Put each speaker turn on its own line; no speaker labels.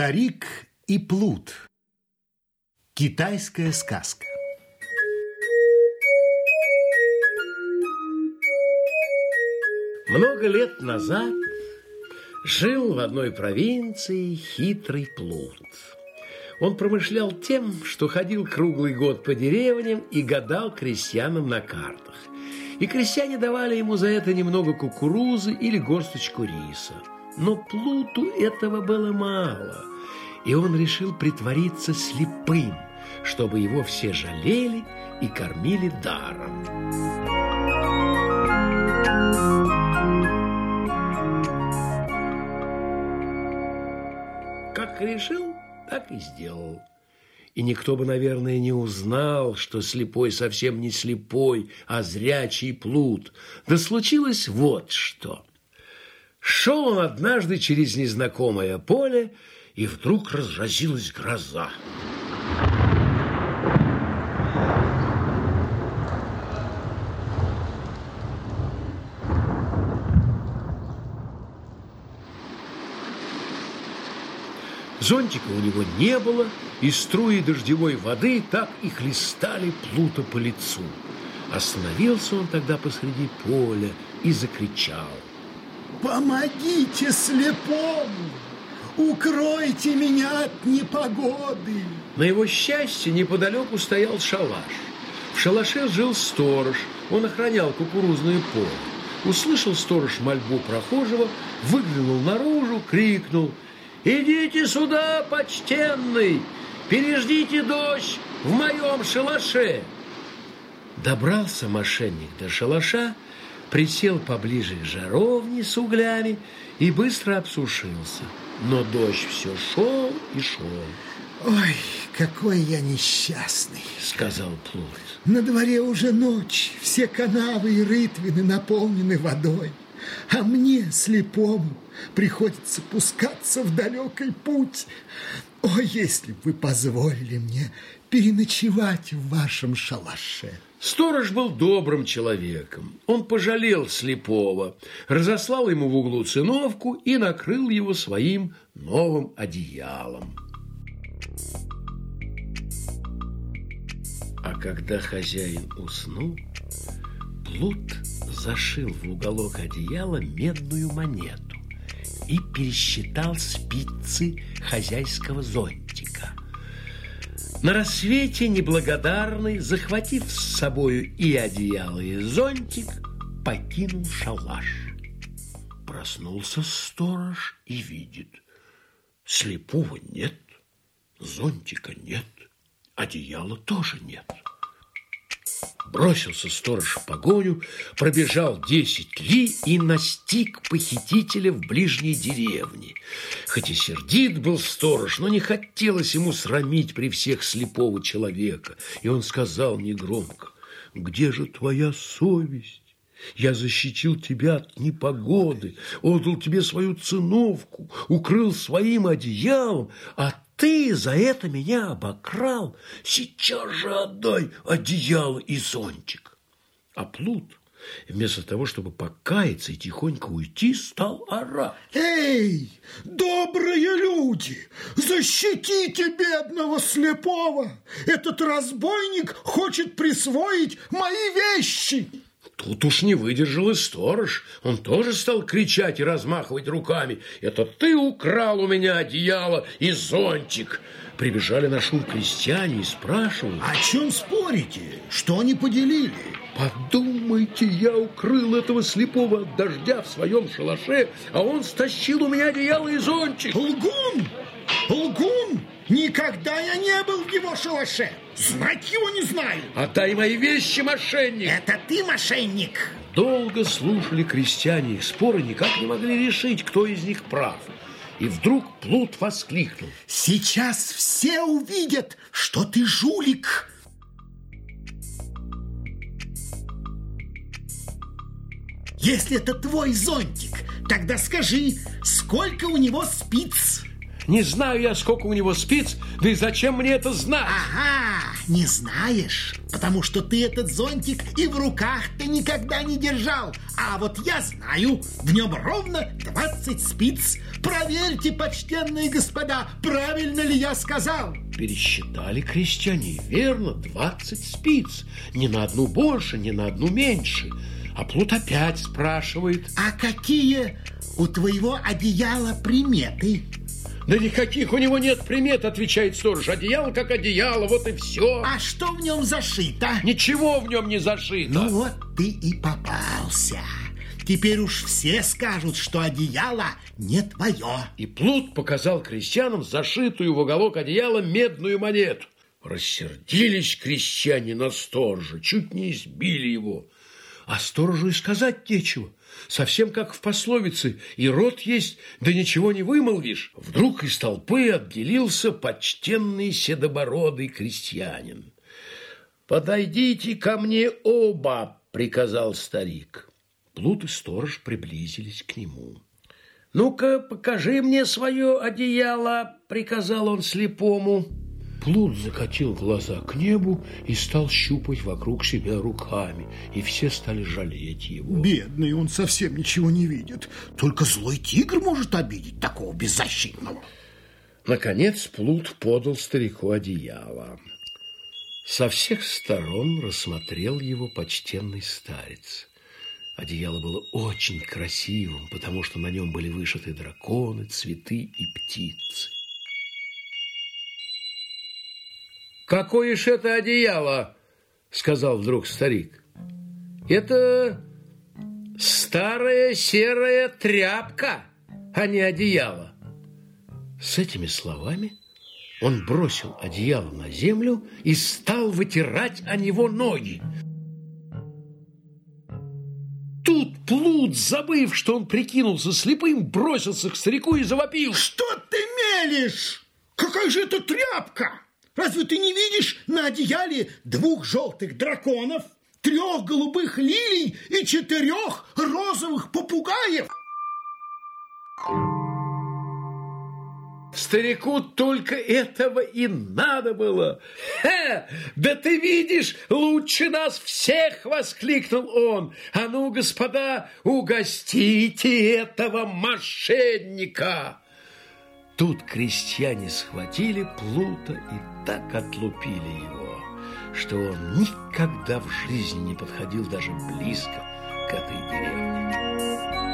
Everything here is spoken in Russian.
Старик и плут. Китайская сказка.
Много лет назад жил в одной провинции хитрый плут. Он промышлял тем, что ходил круглый год по деревням и гадал крестьянам на картах. И крестьяне давали ему за это немного кукурузы или горсточку риса. Но Плуту этого было мало, и он решил притвориться слепым, чтобы его все жалели и кормили даром. Как решил, так и сделал. И никто бы, наверное, не узнал, что слепой совсем не слепой, а зрячий плут. Да случилось вот что. Шел он однажды через незнакомое поле, и вдруг разразилась гроза. Зонтика у него не было, и струи дождевой воды так и хлестали Плута по лицу. Остановился он тогда посреди поля и закричал.
«Помогите слепому! Укройте меня от непогоды!»
На его счастье неподалеку стоял шалаш. В шалаше жил сторож, он охранял кукурузное поле. Услышал сторож мольбу прохожего, выглянул наружу, крикнул – «Идите сюда, почтенный! Переждите дождь в моем шалаше!» Добрался мошенник до шалаша, присел поближе к жаровне с углями и быстро обсушился. Но дождь все шел и шел.
«Ой, какой я несчастный!»
— сказал Плут.
«На дворе уже ночь, все канавы и рытвины наполнены водой. А мне, слепому, приходится пускаться в далекий путь. О, если бы вы позволили мне переночевать в вашем шалаше.
Сторож был добрым человеком. Он пожалел слепого, разослал ему в углу циновку и накрыл его своим новым одеялом. А когда хозяин уснул, Плут зашил в уголок одеяла медную монету и пересчитал спицы хозяйского зонтика. На рассвете неблагодарный, захватив с собою и одеяло, и зонтик, покинул шалаш. Проснулся сторож и видит, слепого нет, зонтика нет, одеяла тоже нет. Бросился сторож в погоню, пробежал десять ли и настиг похитителя в ближней деревне. Хоть и сердит был сторож, но не хотелось ему срамить при всех слепого человека. И он сказал негромко, «Где же твоя совесть? Я защитил тебя от непогоды, отдал тебе свою циновку, укрыл своим одеялом, а ты за это меня обокрал. Сейчас же отдай одеяло и зонтик. А Плут, вместо того, чтобы покаяться и тихонько уйти, стал орать.
Эй, добрые люди, защитите бедного слепого. Этот разбойник хочет присвоить мои вещи.
Тут уж не выдержал и сторож. Он тоже стал кричать и размахивать руками. «Это ты украл у меня одеяло и зонтик!» Прибежали на шум крестьяне и спрашивают.
О чем спорите? Что они поделили?
Подумайте, я укрыл этого слепого от дождя в своем шалаше, а он стащил у меня одеяло и зонтик.
Лгун! Лгун! Никогда я не был в его шалаше. Знать его не знаю.
Отдай мои вещи, мошенник.
Это ты мошенник.
Долго слушали крестьяне их споры, никак не могли решить, кто из них прав. И вдруг Плут воскликнул.
Сейчас все увидят, что ты жулик. Если это твой зонтик, тогда скажи, сколько у него спиц?
Не знаю я, сколько у него спиц, да и зачем мне это знать?
Ага, не знаешь, потому что ты этот зонтик и в руках ты никогда не держал. А вот я знаю, в нем ровно 20 спиц. Проверьте, почтенные господа, правильно ли я сказал?
Пересчитали крестьяне, верно, 20 спиц. Ни на одну больше, ни на одну меньше. А Плут опять спрашивает.
А какие у твоего одеяла приметы?
Да никаких у него нет примет, отвечает сторож. Одеяло как одеяло, вот и все.
А что в нем зашито?
Ничего в нем не зашито.
Ну вот ты и попался. Теперь уж все скажут, что одеяло не твое.
И Плут показал крестьянам зашитую в уголок одеяла медную монету. Рассердились крестьяне на сторожа, чуть не избили его. А сторожу и сказать нечего. Совсем как в пословице «И рот есть, да ничего не вымолвишь». Вдруг из толпы отделился почтенный седобородый крестьянин. «Подойдите ко мне оба!» – приказал старик. Плут и сторож приблизились к нему. «Ну-ка, покажи мне свое одеяло!» – приказал он слепому. Плут закатил глаза к небу и стал щупать вокруг себя руками, и все стали жалеть его.
Бедный, он совсем ничего не видит. Только злой тигр может обидеть такого беззащитного.
Наконец Плут подал старику одеяло. Со всех сторон рассмотрел его почтенный старец. Одеяло было очень красивым, потому что на нем были вышиты драконы, цветы и птицы. «Какое ж это одеяло?» – сказал вдруг старик. «Это старая серая тряпка, а не одеяло». С этими словами он бросил одеяло на землю и стал вытирать о него ноги. Тут Плут, забыв, что он прикинулся слепым, бросился к старику и завопил.
Что ты мелешь? Какая же это тряпка? Разве ты не видишь на одеяле двух желтых драконов, трех голубых лилий и четырех розовых попугаев?
Старику только этого и надо было. Ха! Да ты видишь, лучше нас всех, воскликнул он. А ну, господа, угостите этого мошенника. Тут крестьяне схватили Плута и так отлупили его, что он никогда в жизни не подходил даже близко к этой деревне.